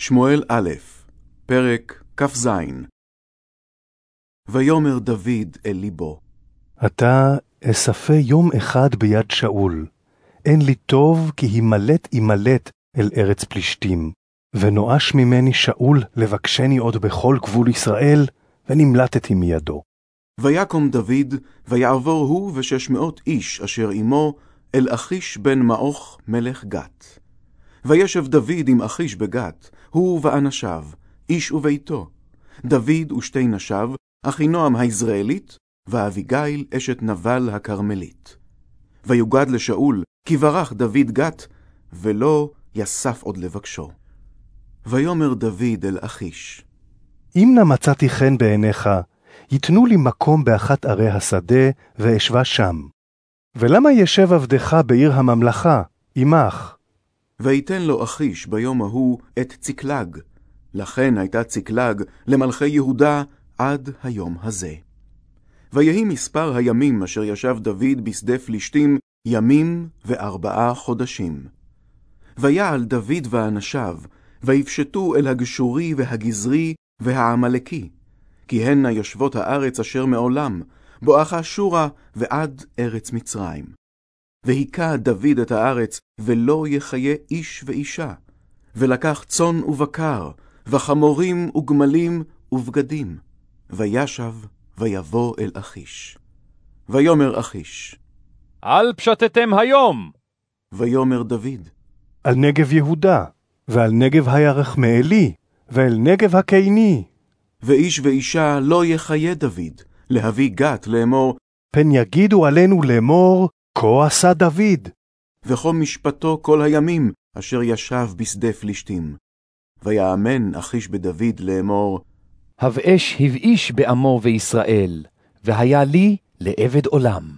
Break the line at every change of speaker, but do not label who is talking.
שמואל א', פרק כ"ז ויאמר דוד אל ליבו,
עתה אספה יום אחד ביד שאול, אין לי טוב כי הימלט ימלט אל ארץ פלישתים. ונואש ממני שאול לבקשני עוד בכל גבול ישראל, ונמלטתי מידו.
ויקום דוד, ויעבור הוא ושש מאות איש אשר עמו, אל אחיש בן מעוך מלך גת. וישב דוד עם אחיש בגת, הוא ואנשיו, איש וביתו, דוד ושתי נשיו, אחינועם היזרעאלית, ואביגיל אשת נבל הכרמלית. ויוגד לשאול, כי ברח דוד גת, ולא יסף עוד לבקשו. ויאמר דוד אל אחיש,
אם נא מצאתי חן בעיניך, יתנו לי מקום באחת ערי השדה, ואשבה שם. ולמה ישב עבדך בעיר הממלכה, עמך?
ויתן לו אחיש ביום ההוא את צקלג, לכן הייתה צקלג למלכי יהודה עד היום הזה. ויהי מספר הימים אשר ישב דוד בשדה פלישתים ימים וארבעה חודשים. ויעל דוד ואנשיו, ויפשטו אל הגשורי והגזרי והעמלקי, כי הנה יושבות הארץ אשר מעולם, בואכה שורה ועד ארץ מצרים. והיכה דוד את הארץ, ולא יחיה איש ואישה, ולקח צאן ובקר, וחמורים וגמלים ובגדים, וישב ויבוא אל אחיש. ויאמר אחיש,
אל פשטתם היום!
ויאמר דוד,
על נגב יהודה, ועל נגב הירך מעלי, ואל נגב הקיני.
ואיש ואישה לא יחיה דוד, להביא גת לאמור,
פן יגידו עלינו לאמור, כה עשה דוד.
וכה משפטו כל הימים אשר ישב בשדה פלישתים. ויאמן אחיש בדוד לאמור,
הבאש הבאיש בעמו וישראל, והיה לי לעבד עולם.